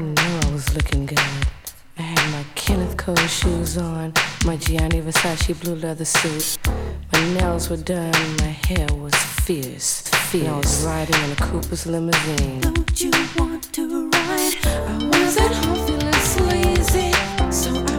know I was looking good. I had my Kenneth Cole shoes on, my Gianni Versace blue leather suit. My nails were done, my hair was fierce, fierce. And I was riding in a Cooper's limousine. Don't you want to ride? I was at home feeling sleazy, so I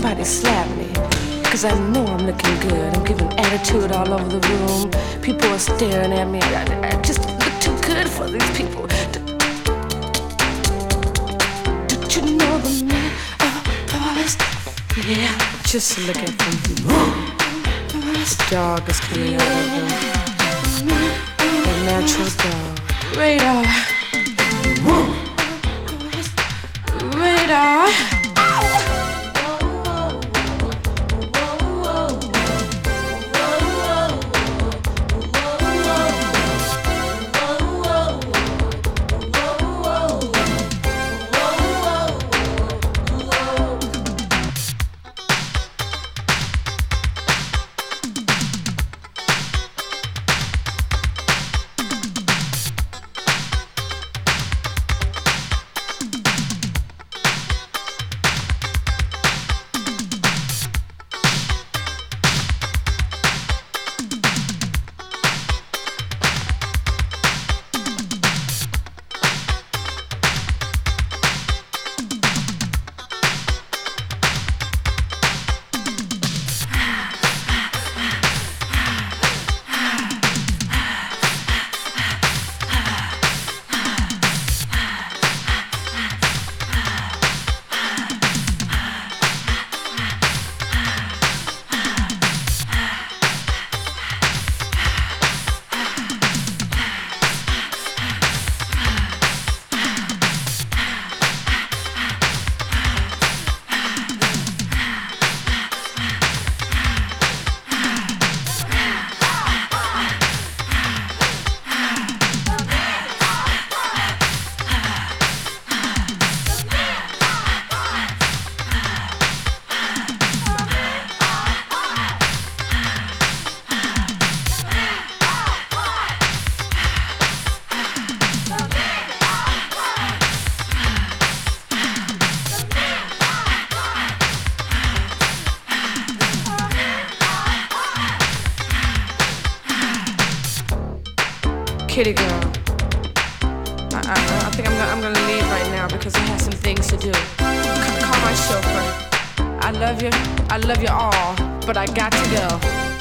somebody slap me. Cause I know I'm looking good. I'm giving attitude all over the room. People are staring at me. I, I just look too good for these people. D- Did you know the are paused? Yeah, just look at them. This dog is coming out of them. A natural dog. Radar. Radar. Kitty girl. I, I, I think I'm gonna, I'm gonna leave right now because I have some things to do. C- call my chauffeur. I love you. I love you all, but I got to go.